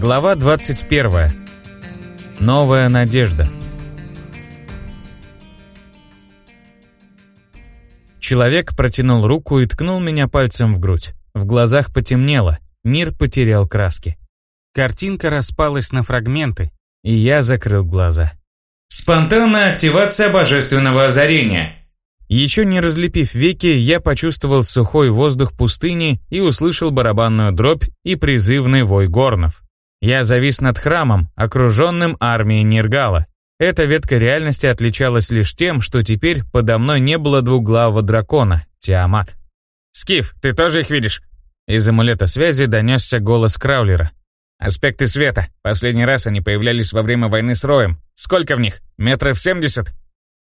Глава 21. Новая надежда. Человек протянул руку и ткнул меня пальцем в грудь. В глазах потемнело, мир потерял краски. Картинка распалась на фрагменты, и я закрыл глаза. Спонтанная активация божественного озарения. Еще не разлепив веки, я почувствовал сухой воздух пустыни и услышал барабанную дробь и призывный вой горнов. Я завис над храмом, окруженным армией Нергала. Эта ветка реальности отличалась лишь тем, что теперь подо мной не было двуглавого дракона, Тиамат. «Скиф, ты тоже их видишь?» Из амулета связи донесся голос Краулера. «Аспекты света. Последний раз они появлялись во время войны с Роем. Сколько в них? Метров семьдесят?»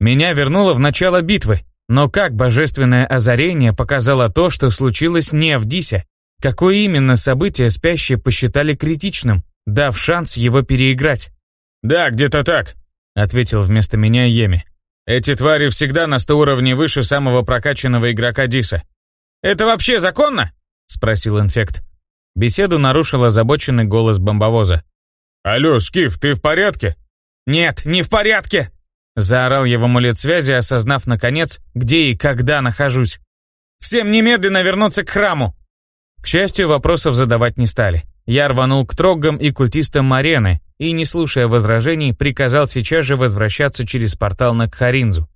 Меня вернуло в начало битвы, но как божественное озарение показало то, что случилось не в Дисе, Какое именно событие спящие посчитали критичным, дав шанс его переиграть? «Да, где-то так», — ответил вместо меня Еми. «Эти твари всегда на сто уровней выше самого прокачанного игрока Диса». «Это вообще законно?» — спросил инфект. Беседу нарушил озабоченный голос бомбовоза. «Алло, Скиф, ты в порядке?» «Нет, не в порядке!» Заорал его амулет связи, осознав наконец, где и когда нахожусь. «Всем немедленно вернуться к храму!» К счастью, вопросов задавать не стали. Я рванул к троггам и культистам Марены и, не слушая возражений, приказал сейчас же возвращаться через портал на Кхаринзу.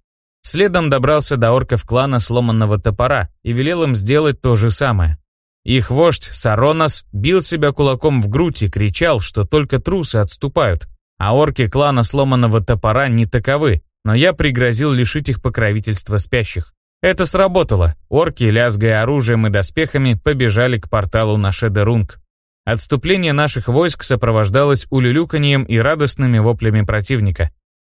Следом добрался до орков клана сломанного топора и велел им сделать то же самое. Их вождь Саронос бил себя кулаком в грудь и кричал, что только трусы отступают, а орки клана сломанного топора не таковы, но я пригрозил лишить их покровительства спящих. Это сработало. Орки, лязгая оружием и доспехами, побежали к порталу на Шедерунг. Отступление наших войск сопровождалось улюлюканьем и радостными воплями противника.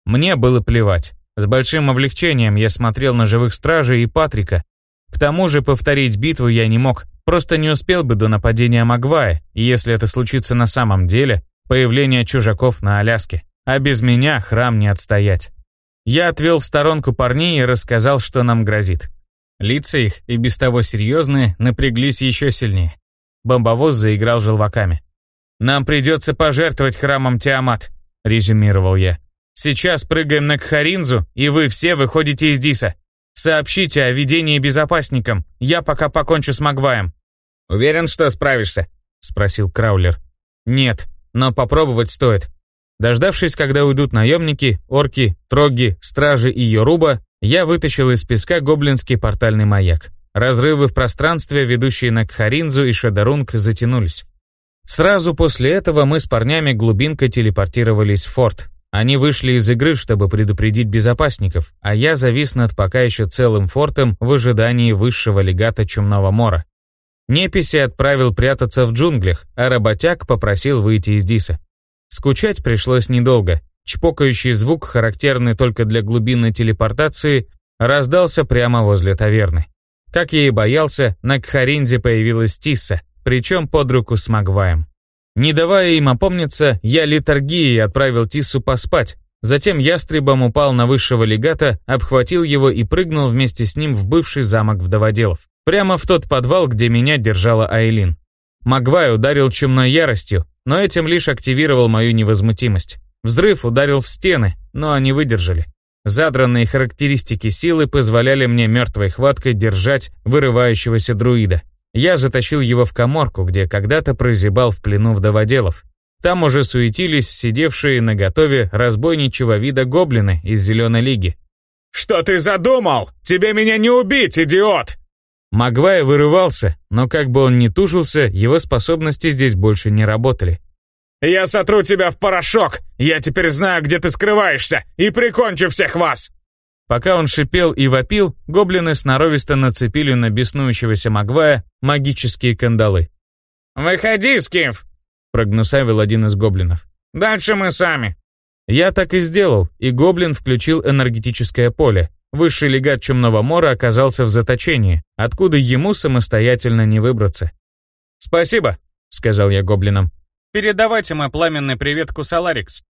Мне было плевать. С большим облегчением я смотрел на живых стражей и Патрика. К тому же повторить битву я не мог, просто не успел бы до нападения Магвая, если это случится на самом деле, появление чужаков на Аляске. А без меня храм не отстоять. Я отвел в сторонку парней и рассказал, что нам грозит. Лица их, и без того серьезные, напряглись еще сильнее. Бомбовоз заиграл желваками. «Нам придется пожертвовать храмом Тиамат», — резюмировал я. «Сейчас прыгаем на Кхаринзу, и вы все выходите из Диса. Сообщите о ведении безопасникам, я пока покончу с Магваем». «Уверен, что справишься?» — спросил Краулер. «Нет, но попробовать стоит. Дождавшись, когда уйдут наемники, орки, троги, стражи и Йоруба, я вытащил из песка гоблинский портальный маяк. Разрывы в пространстве, ведущие на Кхаринзу и Шадарунг, затянулись. Сразу после этого мы с парнями глубинкой телепортировались в форт. Они вышли из игры, чтобы предупредить безопасников, а я завис над пока еще целым фортом в ожидании высшего легата Чумного Мора. Неписи отправил прятаться в джунглях, а работяг попросил выйти из Диса. Скучать пришлось недолго. Чпокающий звук, характерный только для глубинной телепортации, раздался прямо возле таверны. Как я и боялся, на Кхаринзе появилась Тисса, причем под руку с Магваем. Не давая им опомниться, я литургией отправил Тиссу поспать, затем ястребом упал на высшего легата, обхватил его и прыгнул вместе с ним в бывший замок вдоводелов. Прямо в тот подвал, где меня держала Айлин. Магвай ударил чумной яростью, но этим лишь активировал мою невозмутимость. Взрыв ударил в стены, но они выдержали. Задранные характеристики силы позволяли мне мертвой хваткой держать вырывающегося друида. Я затащил его в коморку, где когда-то прозябал в плену вдоводелов. Там уже суетились сидевшие на готове разбойничего вида гоблины из Зеленой Лиги. «Что ты задумал? Тебе меня не убить, идиот!» Магвай вырывался, но как бы он ни тужился, его способности здесь больше не работали. «Я сотру тебя в порошок! Я теперь знаю, где ты скрываешься, и прикончу всех вас!» Пока он шипел и вопил, гоблины сноровисто нацепили на беснующегося Магвая магические кандалы. «Выходи, Скиф!» — прогнусавил один из гоблинов. «Дальше мы сами!» Я так и сделал, и гоблин включил энергетическое поле, Высший легат Чумного Мора оказался в заточении, откуда ему самостоятельно не выбраться. «Спасибо», — сказал я гоблинам. «Передавайте мой пламенный привет Кусаларикс».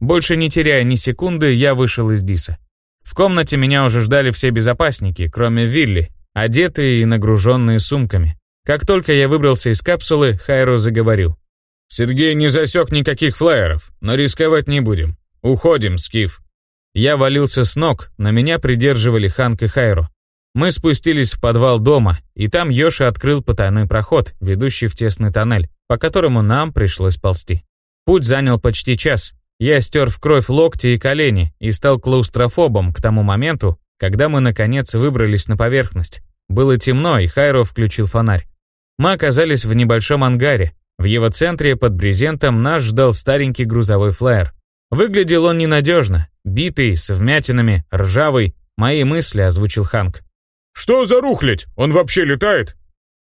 Больше не теряя ни секунды, я вышел из Диса. В комнате меня уже ждали все безопасники, кроме Вилли, одетые и нагруженные сумками. Как только я выбрался из капсулы, Хайро заговорил. Сергей не засек никаких флайеров, но рисковать не будем. Уходим, Скиф. Я валился с ног, на меня придерживали Ханк и Хайру. Мы спустились в подвал дома, и там Йоша открыл потайной проход, ведущий в тесный тоннель, по которому нам пришлось ползти. Путь занял почти час. Я стер в кровь локти и колени и стал клаустрофобом к тому моменту, когда мы наконец выбрались на поверхность. Было темно, и Хайро включил фонарь. Мы оказались в небольшом ангаре. В его центре под брезентом нас ждал старенький грузовой флайер. Выглядел он ненадежно, битый, с вмятинами, ржавый. Мои мысли озвучил Ханк. «Что за рухлядь? Он вообще летает?»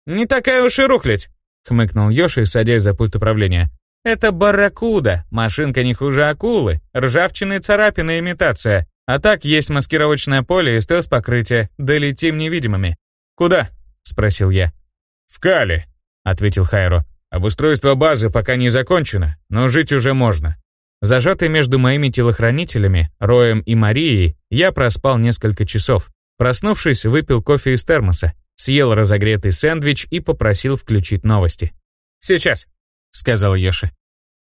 «Не такая уж и рухлядь», — хмыкнул Йоши, садясь за пульт управления. «Это барракуда, машинка не хуже акулы, ржавчины, царапины, имитация. А так есть маскировочное поле и стелс-покрытие, долетим невидимыми». «Куда?» — спросил я. «В Кали», — ответил Хайро. «Обустройство базы пока не закончено, но жить уже можно». Зажатый между моими телохранителями, Роем и Марией, я проспал несколько часов. Проснувшись, выпил кофе из термоса, съел разогретый сэндвич и попросил включить новости. «Сейчас», — сказал Йоши.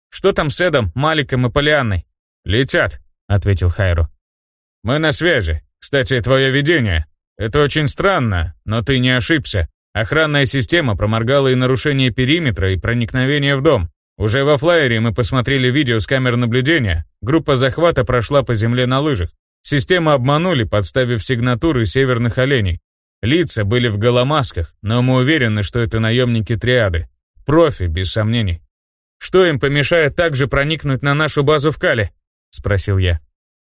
«Что там с Эдом, Маликом и Полианной?» «Летят», — ответил Хайру. «Мы на связи. Кстати, твое видение. Это очень странно, но ты не ошибся. Охранная система проморгала и нарушение периметра, и проникновение в дом. Уже во флайере мы посмотрели видео с камер наблюдения. Группа захвата прошла по земле на лыжах. Систему обманули, подставив сигнатуры северных оленей. Лица были в голомасках, но мы уверены, что это наемники триады. Профи, без сомнений. «Что им помешает также проникнуть на нашу базу в Кале?» — спросил я.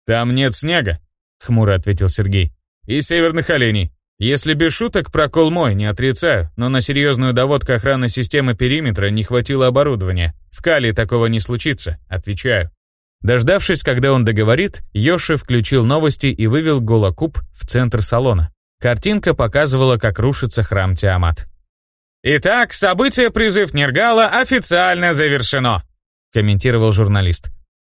«Там нет снега», — хмуро ответил Сергей. «И северных оленей. Если без шуток, прокол мой, не отрицаю, но на серьезную доводку охраны системы периметра не хватило оборудования. В Кале такого не случится, отвечаю». Дождавшись, когда он договорит, Йоши включил новости и вывел Голокуб в центр салона. Картинка показывала, как рушится храм Тиамат. «Итак, событие призыв Нергала официально завершено», комментировал журналист.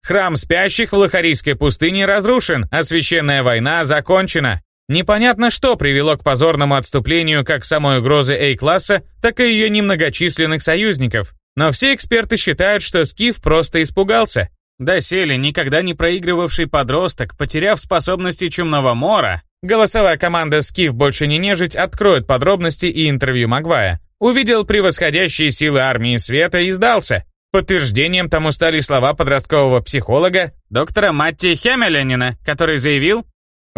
«Храм спящих в Лохарийской пустыне разрушен, а священная война закончена. Непонятно, что привело к позорному отступлению как самой угрозы A-класса, так и ее немногочисленных союзников. Но все эксперты считают, что Скиф просто испугался. Доселе никогда не проигрывавший подросток, потеряв способности Чумного Мора, голосовая команда «Скиф больше не нежить» откроет подробности и интервью Магвая. Увидел превосходящие силы армии света и сдался. Подтверждением тому стали слова подросткового психолога доктора Матти Хемеленина, который заявил,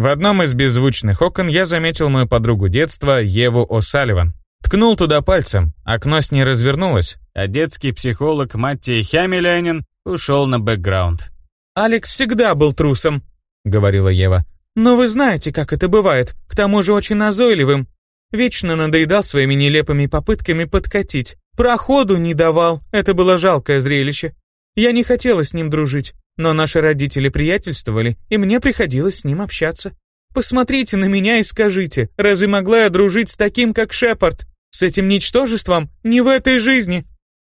в одном из беззвучных окон я заметил мою подругу детства Еву О'Салливан. Ткнул туда пальцем, окно с ней развернулось, а детский психолог Матти Хямеленин ушел на бэкграунд. «Алекс всегда был трусом», — говорила Ева. «Но вы знаете, как это бывает, к тому же очень назойливым. Вечно надоедал своими нелепыми попытками подкатить. Проходу не давал, это было жалкое зрелище. Я не хотела с ним дружить, но наши родители приятельствовали, и мне приходилось с ним общаться. Посмотрите на меня и скажите, разве могла я дружить с таким, как Шепард? С этим ничтожеством? Не в этой жизни!»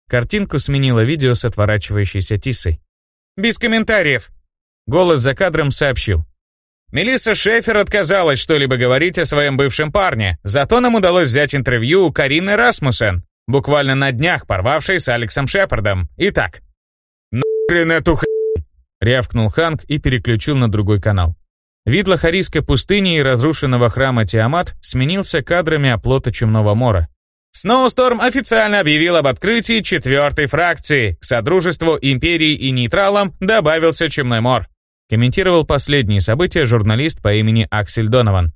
Картинку сменило видео с отворачивающейся Тисой. «Без комментариев!» Голос за кадром сообщил. Мелисса Шефер отказалась что-либо говорить о своем бывшем парне, зато нам удалось взять интервью у Карины Расмуссен, буквально на днях порвавшей с Алексом Шепардом. Итак. «Нахрен эту хрень!» — рявкнул Ханк и переключил на другой канал. Вид Лохарийской пустыни и разрушенного храма Тиамат сменился кадрами оплота Чумного Мора. Сноусторм официально объявил об открытии четвертой фракции. К Содружеству, Империи и Нейтралам добавился Чумной Мор. Комментировал последние события журналист по имени Аксель Донован.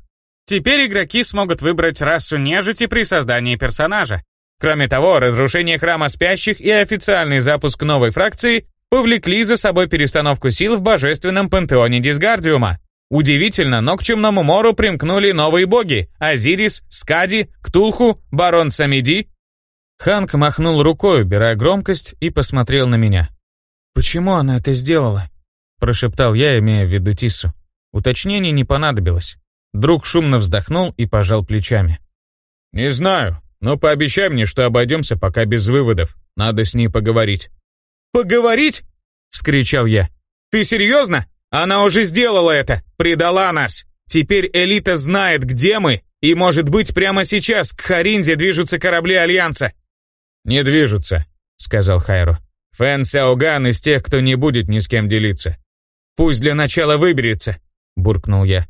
Теперь игроки смогут выбрать расу нежити при создании персонажа. Кроме того, разрушение Храма Спящих и официальный запуск новой фракции повлекли за собой перестановку сил в божественном пантеоне Дисгардиума. Удивительно, но к Чумному Мору примкнули новые боги – Азирис, Скади, Ктулху, Барон Самиди. Ханк махнул рукой, убирая громкость, и посмотрел на меня. «Почему она это сделала?» – прошептал я, имея в виду Тису. Уточнений не понадобилось. Друг шумно вздохнул и пожал плечами. «Не знаю, но пообещай мне, что обойдемся пока без выводов. Надо с ней поговорить». «Поговорить?» – вскричал я. «Ты серьезно?» Она уже сделала это, предала нас. Теперь элита знает, где мы, и, может быть, прямо сейчас к Харинзе движутся корабли Альянса». «Не движутся», — сказал Хайру. Фэн Сяоган из тех, кто не будет ни с кем делиться. «Пусть для начала выберется», — буркнул я.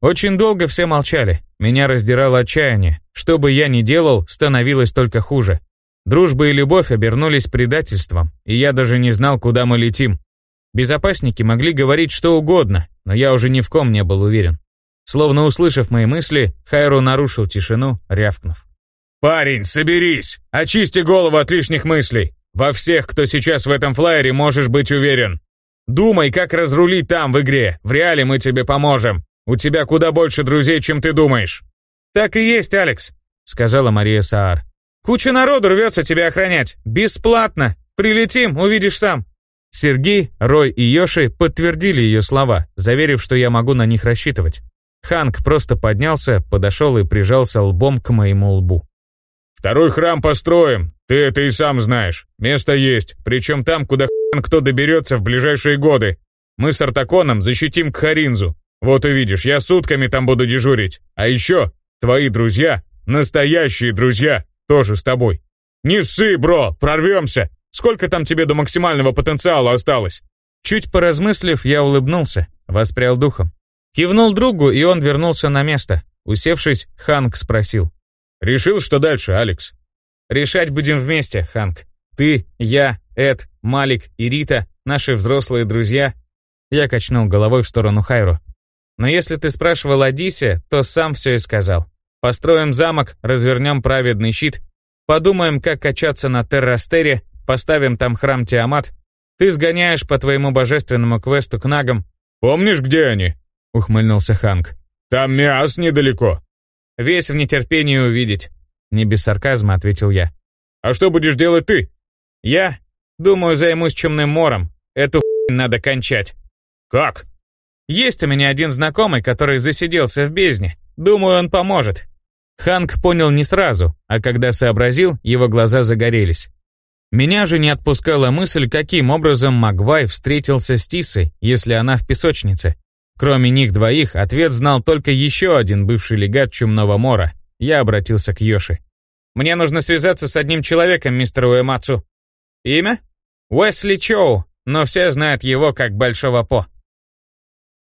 Очень долго все молчали. Меня раздирало отчаяние. Что бы я ни делал, становилось только хуже. Дружба и любовь обернулись предательством, и я даже не знал, куда мы летим. Безопасники могли говорить что угодно, но я уже ни в ком не был уверен. Словно услышав мои мысли, Хайру нарушил тишину, рявкнув. «Парень, соберись! Очисти голову от лишних мыслей! Во всех, кто сейчас в этом флайере, можешь быть уверен. Думай, как разрулить там, в игре. В реале мы тебе поможем. У тебя куда больше друзей, чем ты думаешь». «Так и есть, Алекс», — сказала Мария Саар. «Куча народу рвется тебя охранять. Бесплатно. Прилетим, увидишь сам». Сергей, Рой и Йоши подтвердили ее слова, заверив, что я могу на них рассчитывать. Ханк просто поднялся, подошел и прижался лбом к моему лбу. «Второй храм построим, ты это и сам знаешь. Место есть, причем там, куда хрен кто доберется в ближайшие годы. Мы с Артаконом защитим Кхаринзу. Вот увидишь, я сутками там буду дежурить. А еще, твои друзья, настоящие друзья, тоже с тобой. Не ссы, бро, прорвемся. Сколько там тебе до максимального потенциала осталось?» Чуть поразмыслив, я улыбнулся, воспрял духом. Кивнул другу, и он вернулся на место. Усевшись, Ханк спросил. «Решил, что дальше, Алекс?» «Решать будем вместе, Ханк. Ты, я, Эд, Малик и Рита, наши взрослые друзья». Я качнул головой в сторону Хайру. «Но если ты спрашивал о Дисе, то сам все и сказал. Построим замок, развернем праведный щит, подумаем, как качаться на Террастере, Поставим там храм Тиамат. Ты сгоняешь по твоему божественному квесту к нагам. Помнишь, где они? Ухмыльнулся Ханк. Там Миас недалеко. Весь в нетерпении увидеть. Не без сарказма ответил я. А что будешь делать ты? Я? Думаю, займусь чумным мором. Эту надо кончать. Как? Есть у меня один знакомый, который засиделся в бездне. Думаю, он поможет. Ханк понял не сразу, а когда сообразил, его глаза загорелись. Меня же не отпускала мысль, каким образом Магвай встретился с Тисой, если она в песочнице. Кроме них двоих, ответ знал только еще один бывший легат Чумного Мора. Я обратился к Йоши. «Мне нужно связаться с одним человеком, мистер Уэмацу». «Имя?» «Уэсли Чоу, но все знают его как Большого По».